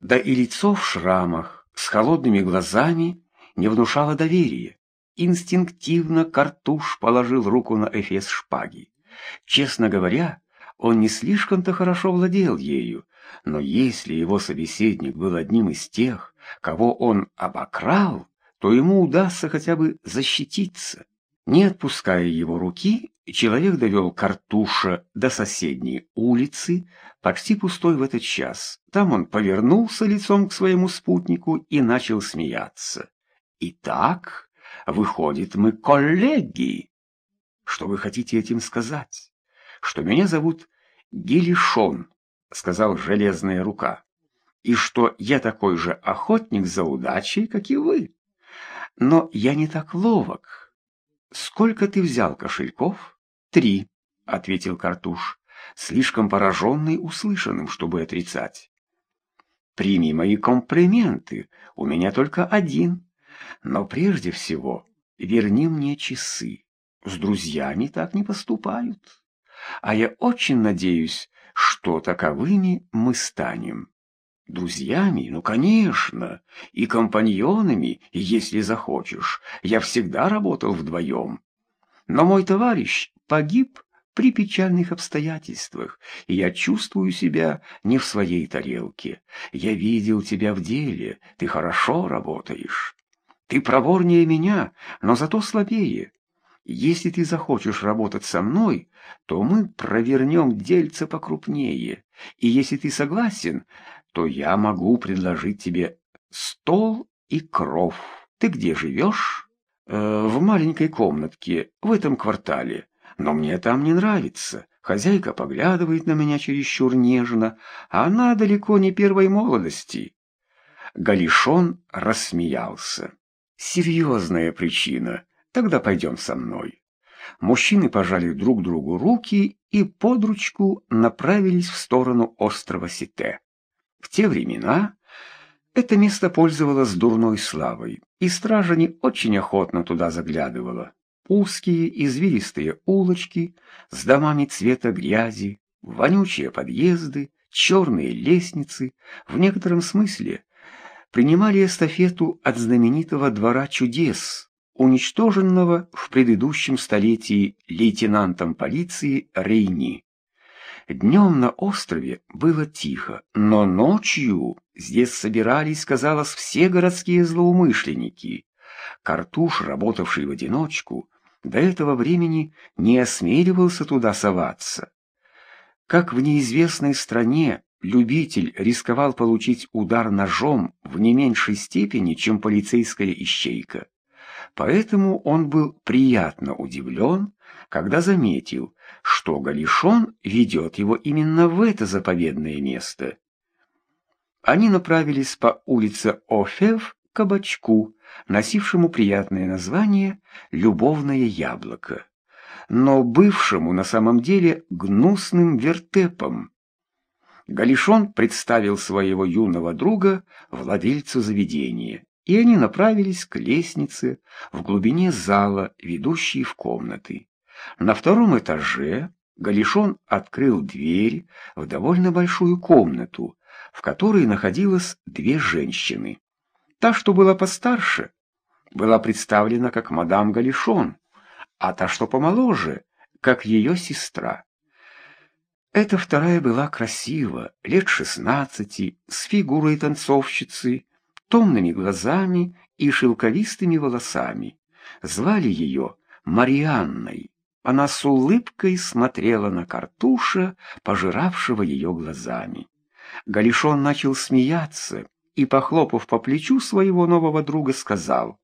Да и лицо в шрамах, с холодными глазами, не внушало доверия. Инстинктивно Картуш положил руку на эфес шпаги. Честно говоря, он не слишком-то хорошо владел ею, но если его собеседник был одним из тех, кого он обокрал, то ему удастся хотя бы защититься. Не отпуская его руки, человек довел картуша до соседней улицы, почти пустой в этот час. Там он повернулся лицом к своему спутнику и начал смеяться. «Итак, выходит, мы коллеги!» «Что вы хотите этим сказать?» «Что меня зовут Гелишон», — сказал железная рука, «и что я такой же охотник за удачей, как и вы. Но я не так ловок». «Сколько ты взял кошельков?» «Три», — ответил Картуш, слишком пораженный услышанным, чтобы отрицать. «Прими мои комплименты, у меня только один. Но прежде всего верни мне часы. С друзьями так не поступают. А я очень надеюсь, что таковыми мы станем». Друзьями? Ну, конечно. И компаньонами, если захочешь. Я всегда работал вдвоем. Но мой товарищ погиб при печальных обстоятельствах, и я чувствую себя не в своей тарелке. Я видел тебя в деле, ты хорошо работаешь. Ты проворнее меня, но зато слабее. Если ты захочешь работать со мной, то мы провернем дельце покрупнее. И если ты согласен, то я могу предложить тебе стол и кров. Ты где живешь? Э, в маленькой комнатке, в этом квартале. Но мне там не нравится. Хозяйка поглядывает на меня чересчур нежно, а она далеко не первой молодости. Галишон рассмеялся. «Серьезная причина. Тогда пойдем со мной». Мужчины пожали друг другу руки и под ручку направились в сторону острова Сите. В те времена это место пользовалось дурной славой, и стража не очень охотно туда заглядывала. Узкие извилистые улочки с домами цвета грязи, вонючие подъезды, черные лестницы, в некотором смысле принимали эстафету от знаменитого двора чудес, уничтоженного в предыдущем столетии лейтенантом полиции Рейни. Днем на острове было тихо, но ночью здесь собирались, казалось, все городские злоумышленники. Картуш, работавший в одиночку, до этого времени не осмеливался туда соваться. Как в неизвестной стране любитель рисковал получить удар ножом в не меньшей степени, чем полицейская ищейка. Поэтому он был приятно удивлен, когда заметил, что Галишон ведет его именно в это заповедное место. Они направились по улице Офев к кабачку, носившему приятное название «Любовное яблоко», но бывшему на самом деле гнусным вертепом. Галишон представил своего юного друга владельцу заведения, и они направились к лестнице в глубине зала, ведущей в комнаты. На втором этаже Галишон открыл дверь в довольно большую комнату, в которой находилось две женщины. Та, что была постарше, была представлена как мадам Галишон, а та, что помоложе, как ее сестра. Эта вторая была красива, лет шестнадцати, с фигурой танцовщицы, томными глазами и шелковистыми волосами. Звали ее Марианной. Она с улыбкой смотрела на картуша, пожиравшего ее глазами. Галишон начал смеяться и, похлопав по плечу своего нового друга, сказал,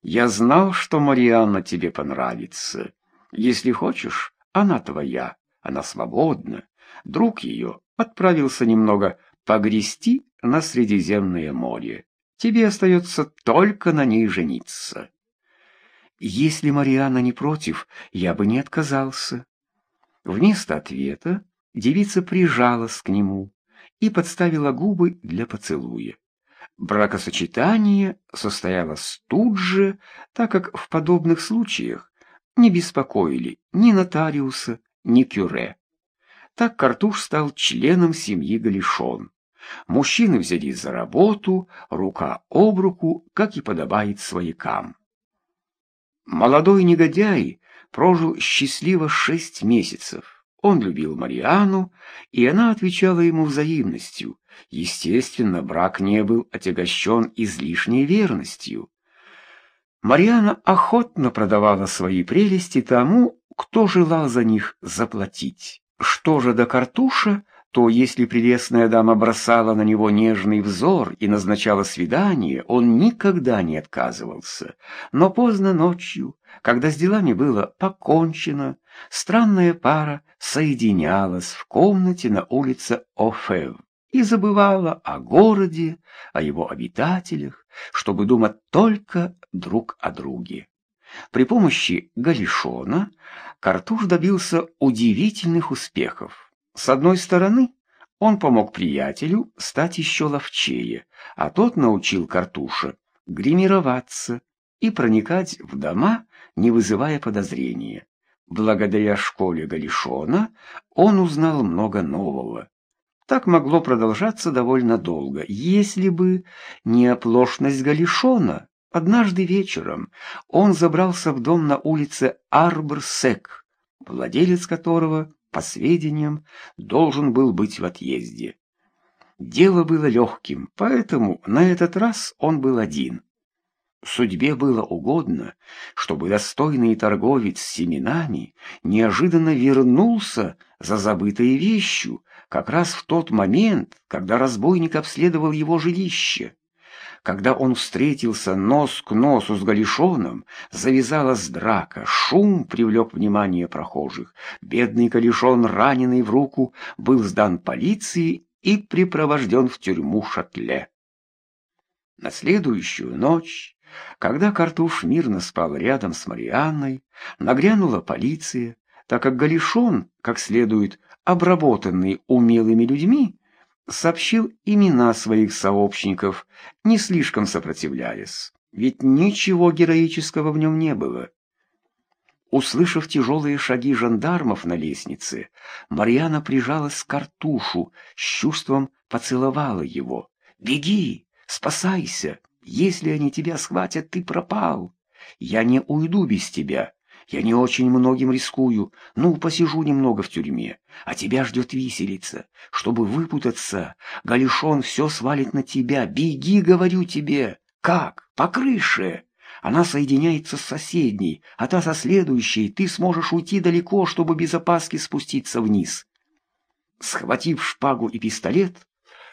«Я знал, что Марианна тебе понравится. Если хочешь, она твоя, она свободна». Друг ее отправился немного погрести на Средиземное море. Тебе остается только на ней жениться. Если Марианна не против, я бы не отказался. Вместо ответа девица прижалась к нему и подставила губы для поцелуя. Бракосочетание состоялось тут же, так как в подобных случаях не беспокоили ни нотариуса, ни кюре. Так Картуш стал членом семьи Галишон. Мужчины взялись за работу, рука об руку, как и подобает своякам. Молодой негодяй прожил счастливо шесть месяцев. Он любил Мариану, и она отвечала ему взаимностью. Естественно, брак не был отягощен излишней верностью. Мариана охотно продавала свои прелести тому, кто желал за них заплатить. Что же до Картуша, то если прелестная дама бросала на него нежный взор и назначала свидание, он никогда не отказывался. Но поздно ночью, когда с делами было покончено, странная пара соединялась в комнате на улице Офев и забывала о городе, о его обитателях, чтобы думать только друг о друге. При помощи Галишона Картуш добился удивительных успехов. С одной стороны, он помог приятелю стать еще ловчее, а тот научил Картуша гримироваться и проникать в дома, не вызывая подозрения. Благодаря школе Галишона он узнал много нового. Так могло продолжаться довольно долго, если бы не оплошность Галишона. Однажды вечером он забрался в дом на улице Арбор-Сек, владелец которого, по сведениям, должен был быть в отъезде. Дело было легким, поэтому на этот раз он был один. Судьбе было угодно, чтобы достойный торговец семенами неожиданно вернулся за забытой вещью, как раз в тот момент, когда разбойник обследовал его жилище. Когда он встретился нос к носу с Галишоном, завязалась драка, шум привлек внимание прохожих. Бедный Галишон, раненый в руку, был сдан полиции и припровожден в тюрьму Шатле. На следующую ночь когда Картуш мирно спал рядом с Марианной, нагрянула полиция, так как Галишон, как следует обработанный умелыми людьми, сообщил имена своих сообщников, не слишком сопротивляясь, ведь ничего героического в нем не было. Услышав тяжелые шаги жандармов на лестнице, Марьяна прижалась к картушу, с чувством поцеловала его. «Беги! Спасайся! Если они тебя схватят, ты пропал. Я не уйду без тебя. Я не очень многим рискую. Ну, посижу немного в тюрьме. А тебя ждет виселица. Чтобы выпутаться, Галишон все свалит на тебя. Беги, говорю тебе. Как? По крыше. Она соединяется с соседней, а та со следующей. Ты сможешь уйти далеко, чтобы без опаски спуститься вниз. Схватив шпагу и пистолет,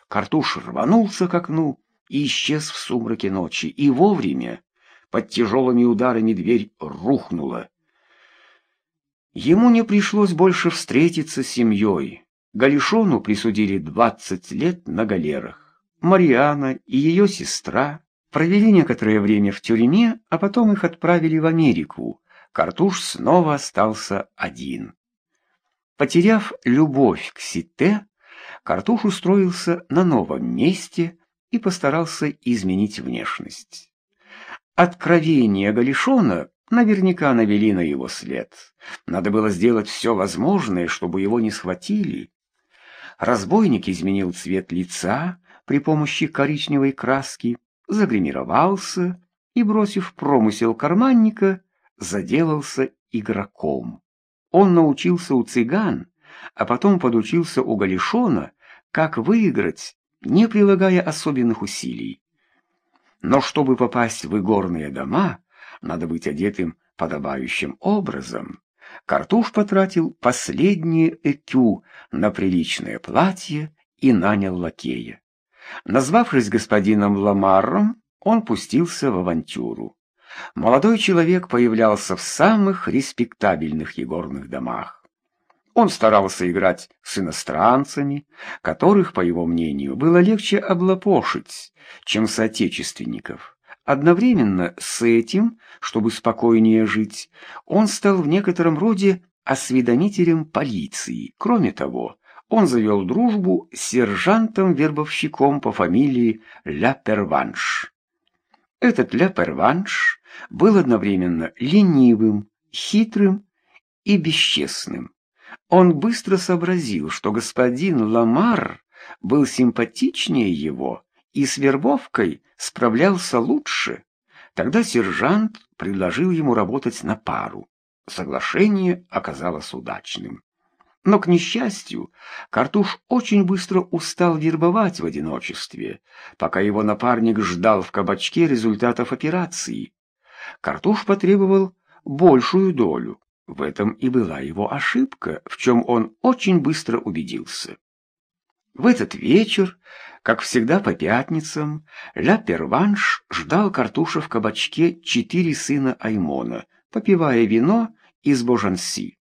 Картуш рванулся к окну и исчез в сумраке ночи, и вовремя под тяжелыми ударами дверь рухнула. Ему не пришлось больше встретиться с семьей. Галишону присудили двадцать лет на галерах. Мариана и ее сестра провели некоторое время в тюрьме, а потом их отправили в Америку. Картуш снова остался один. Потеряв любовь к Сите, Картуш устроился на новом месте, и постарался изменить внешность. Откровения Галишона наверняка навели на его след. Надо было сделать все возможное, чтобы его не схватили. Разбойник изменил цвет лица при помощи коричневой краски, загримировался и, бросив промысел карманника, заделался игроком. Он научился у цыган, а потом подучился у Галишона, как выиграть не прилагая особенных усилий. Но чтобы попасть в игорные дома, надо быть одетым подобающим образом. Картуш потратил последнее экю на приличное платье и нанял лакея. Назвавшись господином Ламарром, он пустился в авантюру. Молодой человек появлялся в самых респектабельных егорных домах. Он старался играть с иностранцами, которых, по его мнению, было легче облапошить, чем соотечественников. Одновременно с этим, чтобы спокойнее жить, он стал в некотором роде осведомителем полиции. Кроме того, он завел дружбу с сержантом-вербовщиком по фамилии Ля Перванш. Этот Ля Перванш был одновременно ленивым, хитрым и бесчестным. Он быстро сообразил, что господин Ламар был симпатичнее его и с вербовкой справлялся лучше. Тогда сержант предложил ему работать на пару. Соглашение оказалось удачным. Но, к несчастью, Картуш очень быстро устал вербовать в одиночестве, пока его напарник ждал в кабачке результатов операции. Картуш потребовал большую долю. В этом и была его ошибка, в чем он очень быстро убедился. В этот вечер, как всегда по пятницам, Ля Перванш ждал Картуша в кабачке четыре сына Аймона, попивая вино из Божанси.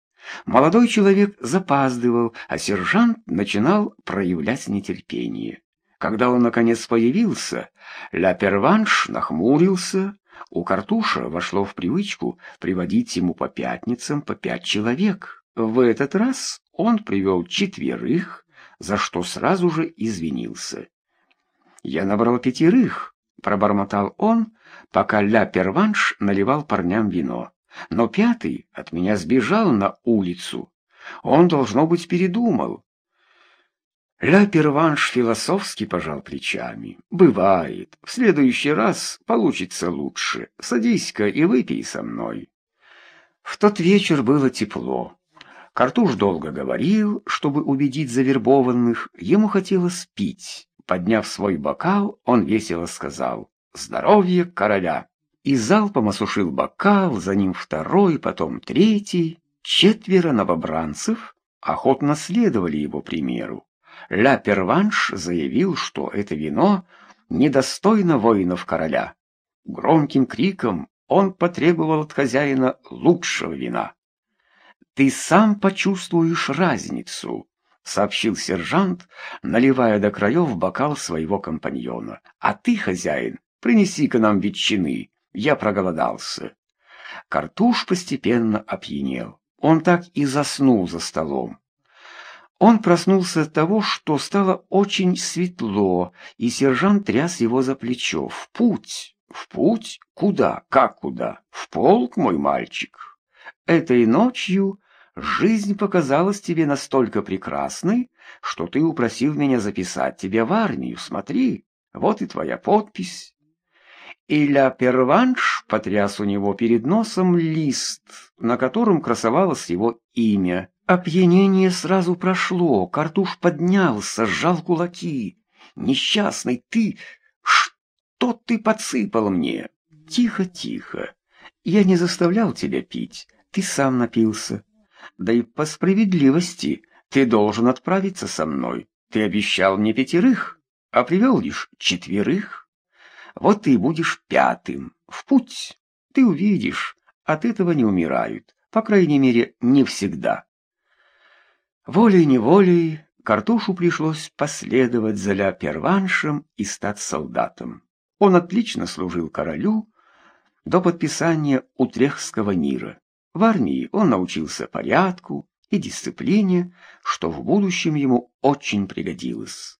Молодой человек запаздывал, а сержант начинал проявлять нетерпение. Когда он, наконец, появился, Ля Перванш нахмурился. У Картуша вошло в привычку приводить ему по пятницам по пять человек. В этот раз он привел четверых, за что сразу же извинился. «Я набрал пятерых», — пробормотал он, пока Ля Перванш наливал парням вино. Но пятый от меня сбежал на улицу. Он, должно быть, передумал. Ля Перванш философски пожал плечами. «Бывает. В следующий раз получится лучше. Садись-ка и выпей со мной». В тот вечер было тепло. Картуш долго говорил, чтобы убедить завербованных. Ему хотелось пить. Подняв свой бокал, он весело сказал «Здоровье короля!» и залпом осушил бокал, за ним второй, потом третий. Четверо новобранцев охотно следовали его примеру. Ля Перванш заявил, что это вино недостойно воинов короля. Громким криком он потребовал от хозяина лучшего вина. «Ты сам почувствуешь разницу», — сообщил сержант, наливая до краев бокал своего компаньона. «А ты, хозяин, принеси-ка нам ветчины, я проголодался. Картуш постепенно опьянел. Он так и заснул за столом. Он проснулся от того, что стало очень светло, и сержант тряс его за плечо. «В путь! В путь? Куда? Как куда? В полк, мой мальчик! Этой ночью жизнь показалась тебе настолько прекрасной, что ты упросил меня записать тебя в армию. Смотри, вот и твоя подпись». Иля Перванш потряс у него перед носом лист, на котором красовалось его имя. Опьянение сразу прошло, Картуш поднялся, сжал кулаки. «Несчастный ты! Что ты подсыпал мне?» «Тихо, тихо. Я не заставлял тебя пить, ты сам напился. Да и по справедливости ты должен отправиться со мной. Ты обещал мне пятерых, а привел лишь четверых». Вот ты и будешь пятым. В путь. Ты увидишь, от этого не умирают. По крайней мере, не всегда. Волей-неволей Картушу пришлось последовать за Ля Перваншем и стать солдатом. Он отлично служил королю до подписания Утрехского мира. В армии он научился порядку и дисциплине, что в будущем ему очень пригодилось.